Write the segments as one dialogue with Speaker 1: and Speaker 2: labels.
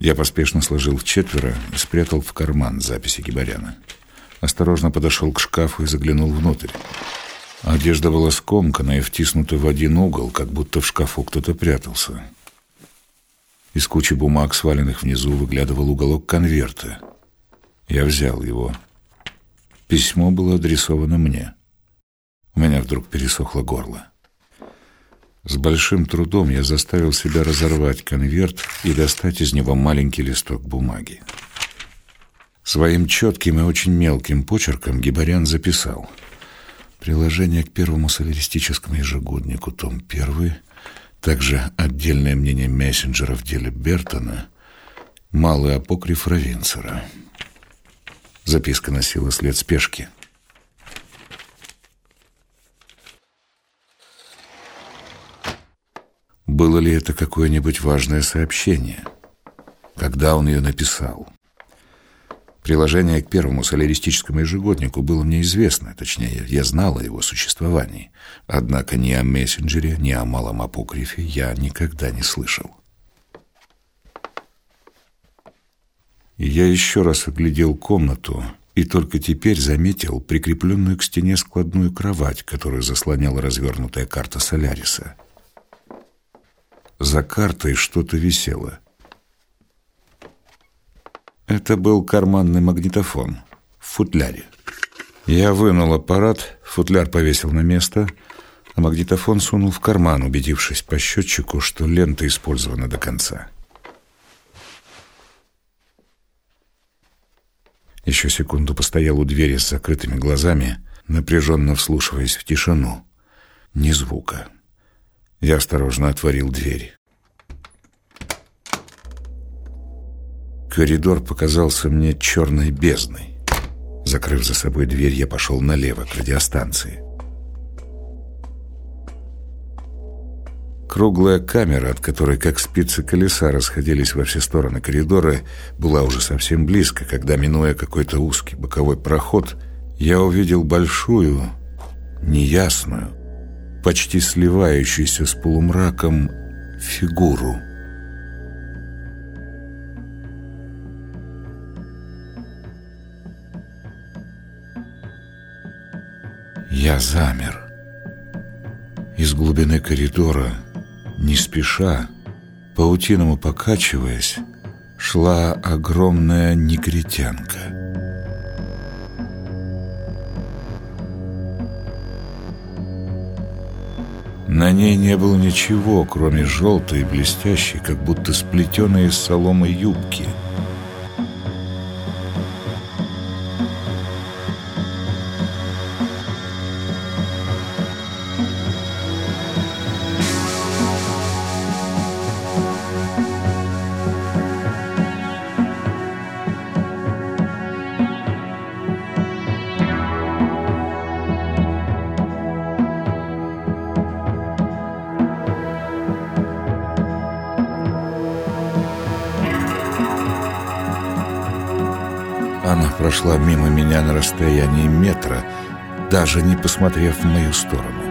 Speaker 1: Я поспешно сложил в четверо и спрятал в карман записи Гибаряна. Осторожно подошел к шкафу и заглянул внутрь. Одежда была скомкана и втиснута в один угол, как будто в шкафу кто-то прятался. Из кучи бумаг, сваленных внизу, выглядывал уголок конверта. Я взял его. Письмо было адресовано мне. У меня вдруг пересохло горло. С большим трудом я заставил себя разорвать конверт и достать из него маленький листок бумаги. Своим четким и очень мелким почерком Гибарян записал «Приложение к первому соляристическому ежегоднику, том 1, также отдельное мнение мессенджера в деле Бертона, малый апокриф Равенцера». Записка носила след спешки – Было ли это какое-нибудь важное сообщение? Когда он ее написал? Приложение к первому соляристическому ежегоднику было мне известно, точнее, я знал о его существовании. Однако ни о мессенджере, ни о малом апокрифе я никогда не слышал. Я еще раз оглядел комнату и только теперь заметил прикрепленную к стене складную кровать, которую заслоняла развернутая карта Соляриса — за картой что-то висело. Это был карманный магнитофон в футляре. Я вынул аппарат, футляр повесил на место, а магнитофон сунул в карман, убедившись по счетчику, что лента использована до конца. Еще секунду постоял у двери с закрытыми глазами, напряженно вслушиваясь в тишину. Ни звука. Я осторожно отворил дверь. Коридор показался мне черной бездной. Закрыв за собой дверь, я пошел налево, к радиостанции. Круглая камера, от которой как спицы колеса расходились во все стороны коридора, была уже совсем близко, когда, минуя какой-то узкий боковой проход, я увидел большую, неясную, почти сливающуюся с полумраком фигуру. Я замер. Из глубины коридора, не спеша, паутиному покачиваясь, шла огромная негритянка. На ней не было ничего, кроме желтой, блестящей, как будто сплетенной из соломы юбки — прошла мимо меня на расстоянии метра, даже не посмотрев в мою сторону.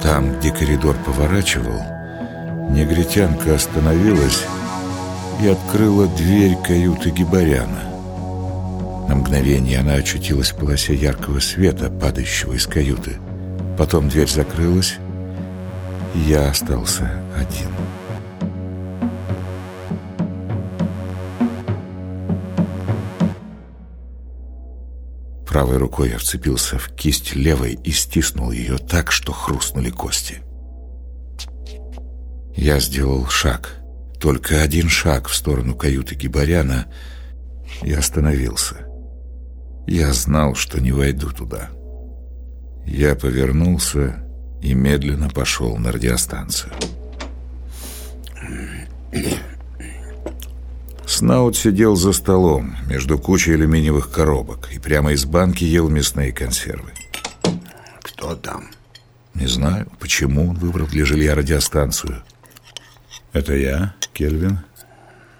Speaker 1: Там, где коридор поворачивал, негритянка остановилась и открыла дверь каюты Гибаряна. На мгновение она очутилась в полосе яркого света, падающего из каюты. Потом дверь закрылась, и я остался один. Правой рукой я вцепился в кисть левой и стиснул ее так, что хрустнули кости. Я сделал шаг, только один шаг в сторону каюты Гибаряна и остановился. Я знал, что не войду туда. Я повернулся и медленно пошел на радиостанцию. Снаут сидел за столом между кучей алюминиевых коробок и прямо из банки ел мясные консервы.
Speaker 2: Кто там?
Speaker 1: Не знаю, почему он выбрал для жилья радиостанцию. Это я, Кельвин.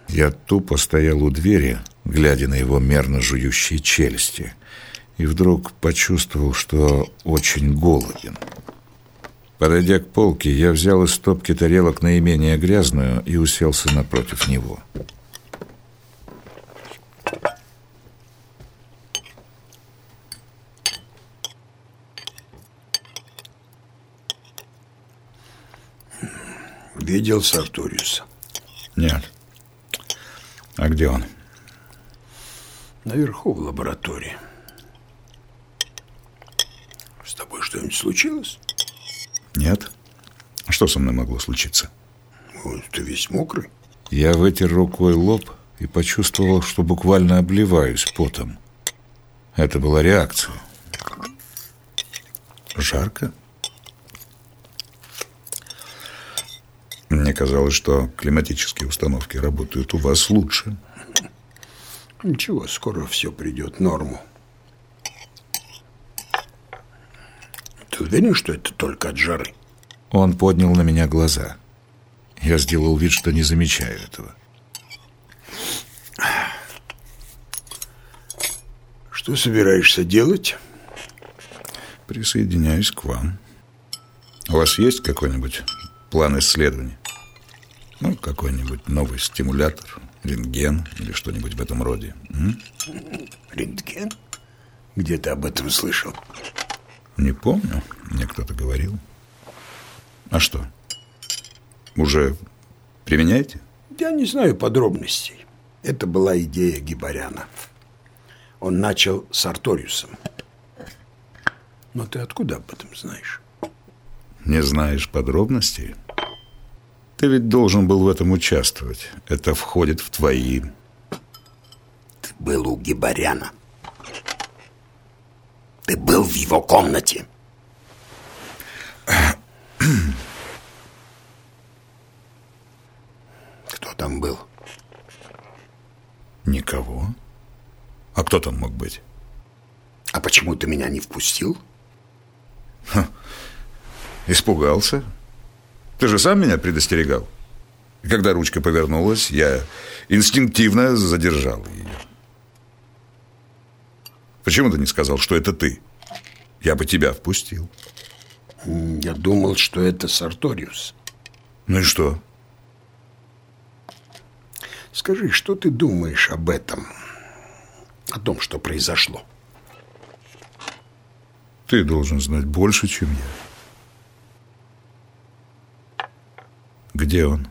Speaker 1: Я тупо стоял у двери, глядя на его мерно жующие челюсти, и вдруг почувствовал, что очень голоден. Подойдя к полке, я взял из стопки тарелок наименее грязную и уселся напротив него.
Speaker 2: Видел Сарториуса?
Speaker 1: Нет. А где он?
Speaker 2: Наверху в лаборатории. С тобой что-нибудь случилось?
Speaker 1: Нет. А что со мной могло случиться?
Speaker 2: Ой, ты весь мокрый.
Speaker 1: Я вытер рукой лоб и почувствовал, что буквально обливаюсь потом. Это была реакция. Жарко? Мне казалось, что климатические установки работают у вас лучше.
Speaker 2: Ничего, скоро все придет в норму. Ты уверен, что это только от жары?
Speaker 1: Он поднял на меня глаза. Я сделал вид, что не замечаю этого.
Speaker 2: Что собираешься делать?
Speaker 1: Присоединяюсь к вам. У вас есть какой-нибудь план исследований? Ну, какой-нибудь новый стимулятор, рентген или что-нибудь в этом роде. М?
Speaker 2: Рентген? Где ты об этом слышал?
Speaker 1: Не помню, мне кто-то говорил. А что? Уже применяете?
Speaker 2: Я не знаю подробностей. Это была идея Гибаряна. Он начал с Арториусом. Но ты откуда об этом знаешь?
Speaker 1: Не знаешь подробностей? Ты ведь должен был в этом участвовать. Это входит в твои...
Speaker 2: Ты был у Гибаряна. Ты был в его комнате. Кто там был?
Speaker 1: Никого. А кто там мог быть?
Speaker 2: А почему ты меня не впустил?
Speaker 1: Испугался. Ты же сам меня предостерегал. И когда ручка повернулась, я инстинктивно задержал ее. Почему ты не сказал, что это ты? Я бы тебя впустил.
Speaker 2: Я думал, что это Сарториус.
Speaker 1: Ну и что?
Speaker 2: Скажи, что ты думаешь об этом? О том, что произошло?
Speaker 1: Ты должен знать больше, чем я. Где он?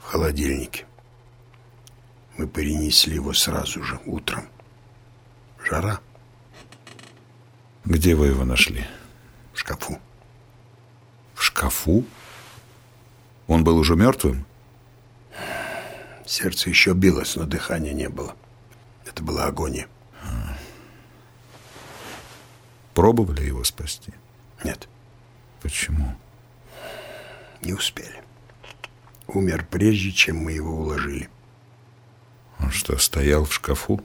Speaker 2: В холодильнике. Мы перенесли его сразу же, утром. Жара.
Speaker 1: Где вы его нашли?
Speaker 2: В шкафу.
Speaker 1: В шкафу? Он был уже мертвым?
Speaker 2: Сердце еще билось, но дыхания не было. Это была агония.
Speaker 1: Пробовали его спасти?
Speaker 2: Нет.
Speaker 1: Почему?
Speaker 2: Не успели. Умер прежде, чем мы его уложили.
Speaker 1: Он что, стоял в шкафу?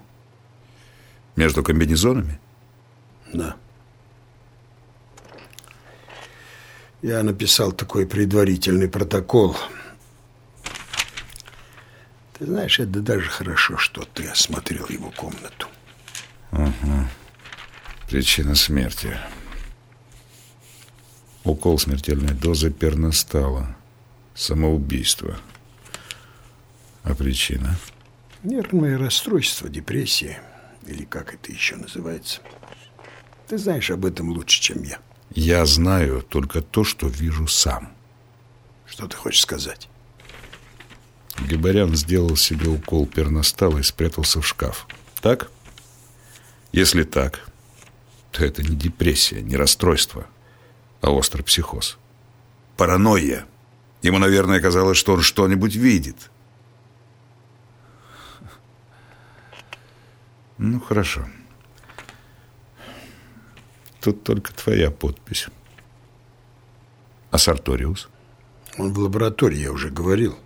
Speaker 1: Между комбинезонами?
Speaker 2: Да. Я написал такой предварительный протокол. Ты знаешь, это даже хорошо, что ты осмотрел его комнату.
Speaker 1: Угу. Причина смерти. Укол смертельной дозы перностала. Самоубийство. А причина?
Speaker 2: Нервное расстройство, депрессия. Или как это еще называется. Ты знаешь об этом лучше, чем я.
Speaker 1: Я знаю только то, что вижу сам.
Speaker 2: Что ты хочешь сказать?
Speaker 1: Габарян сделал себе укол перностала и спрятался в шкаф. Так? Если так, то это не депрессия, не расстройство, а острый психоз. Паранойя. Ему, наверное, казалось, что он что-нибудь видит. Ну, хорошо. Тут только твоя подпись. А Сарториус?
Speaker 2: Он в лаборатории, я уже говорил.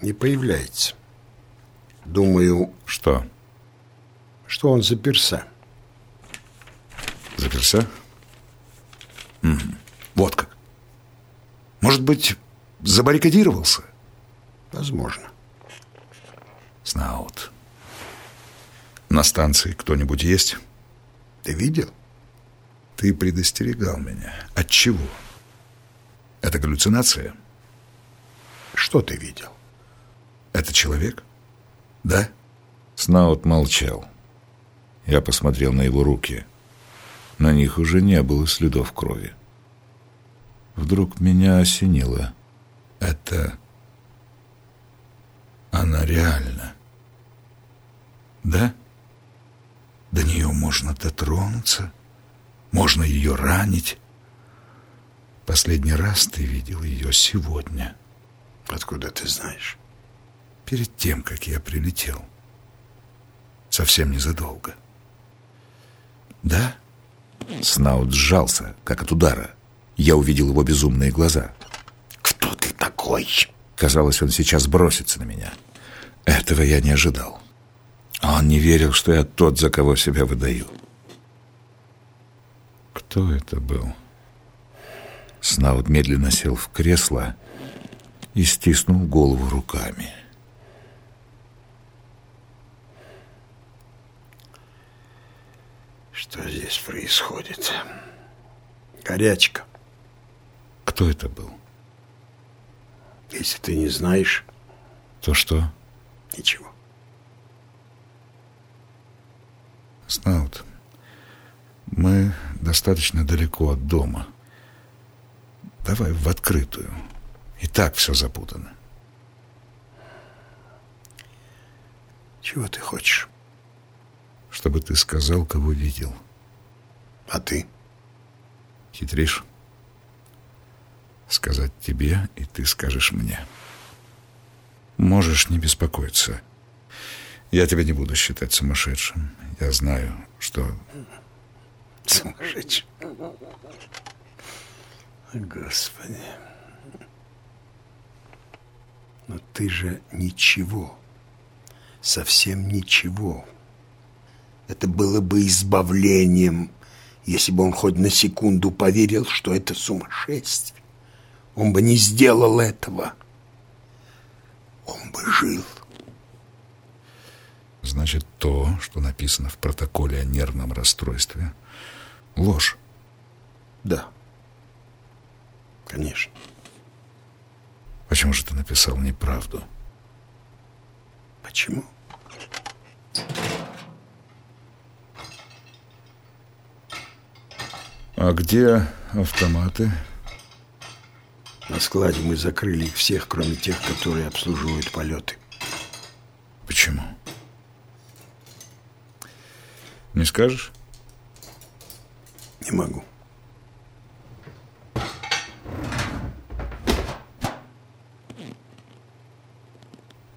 Speaker 2: Не появляется. Думаю...
Speaker 1: Что?
Speaker 2: Что он заперся.
Speaker 1: Заперся? Угу. Вот как. Может быть, забаррикадировался?
Speaker 2: Возможно.
Speaker 1: Ты предостерегал меня. От чего? Это галлюцинация?
Speaker 2: Что ты видел?
Speaker 1: Это человек? Да? Снаут молчал. Я посмотрел на его руки. На них уже не было следов крови. Вдруг меня осенило. Это... Она реальна. Да? До нее можно дотронуться, можно ее ранить. Последний раз ты видел ее сегодня.
Speaker 2: Откуда ты знаешь?
Speaker 1: Перед тем, как я прилетел. Совсем незадолго. Да? Снаут сжался, как от удара. Я увидел его безумные глаза.
Speaker 2: Кто ты такой?
Speaker 1: Казалось, он сейчас бросится на меня. Этого я не ожидал. Он не верил, что я тот, за кого себя выдаю. Кто это был? Снаут медленно сел в кресло и стиснул голову руками.
Speaker 2: Что здесь происходит? Горячка.
Speaker 1: Кто это был?
Speaker 2: Если ты не знаешь...
Speaker 1: То что?
Speaker 2: Ничего.
Speaker 1: Снаут, мы достаточно далеко от дома. Давай в открытую. И так все запутано.
Speaker 2: Чего ты хочешь?
Speaker 1: Чтобы ты сказал, кого видел.
Speaker 2: А ты?
Speaker 1: Хитришь? Сказать тебе, и ты скажешь мне. Можешь не беспокоиться. Я тебя не буду считать сумасшедшим. Я знаю, что...
Speaker 2: Сумасшедшим? Господи. Но ты же ничего. Совсем ничего. Это было бы избавлением, если бы он хоть на секунду поверил, что это сумасшествие. Он бы не сделал этого. Он бы жил.
Speaker 1: Значит, то, что написано в протоколе о нервном расстройстве, ложь.
Speaker 2: Да. Конечно.
Speaker 1: Почему же ты написал неправду?
Speaker 2: Почему?
Speaker 1: А где автоматы?
Speaker 2: На складе мы закрыли их всех, кроме тех, которые обслуживают полеты.
Speaker 1: Почему? Не скажешь?
Speaker 2: Не могу.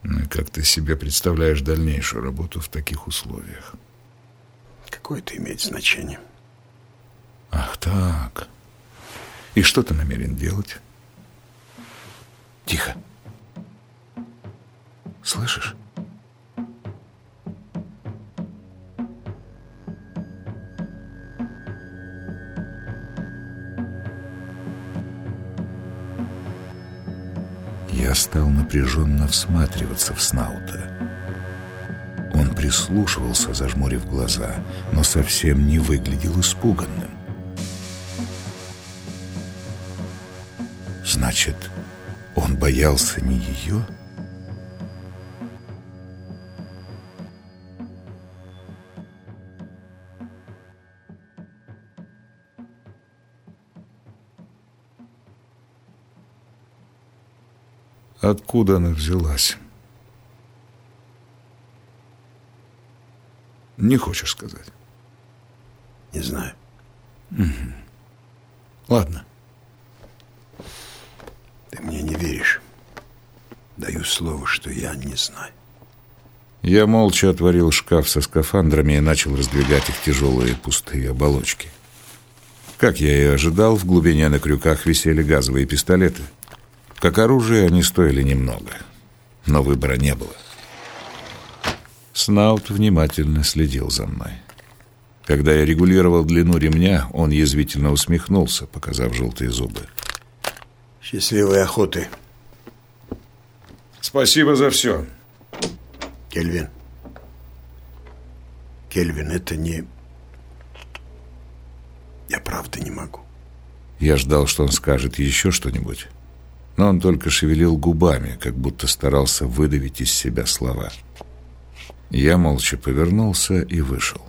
Speaker 1: Ну как ты себе представляешь дальнейшую работу в таких условиях?
Speaker 2: Какое это имеет значение?
Speaker 1: Ах так. И что ты намерен делать? Тихо. Слышишь? Я стал напряженно всматриваться в Снаута. Он прислушивался, зажмурив глаза, но совсем не выглядел испуганным. Значит, он боялся не ее? Откуда она взялась? Не хочешь сказать?
Speaker 2: Не знаю.
Speaker 1: Угу. Ладно.
Speaker 2: Ты мне не веришь. Даю слово, что я не знаю.
Speaker 1: Я молча отворил шкаф со скафандрами и начал раздвигать их тяжелые пустые оболочки. Как я и ожидал, в глубине на крюках висели газовые пистолеты. Как оружие они стоили немного, но выбора не было. Снаут внимательно следил за мной. Когда я регулировал длину ремня, он язвительно усмехнулся, показав желтые зубы.
Speaker 2: Счастливой охоты.
Speaker 1: Спасибо за все.
Speaker 2: Кельвин. Кельвин, это не... Я правда не могу.
Speaker 1: Я ждал, что он скажет еще что-нибудь, но он только шевелил губами, как будто старался выдавить из себя слова. Я молча повернулся и вышел.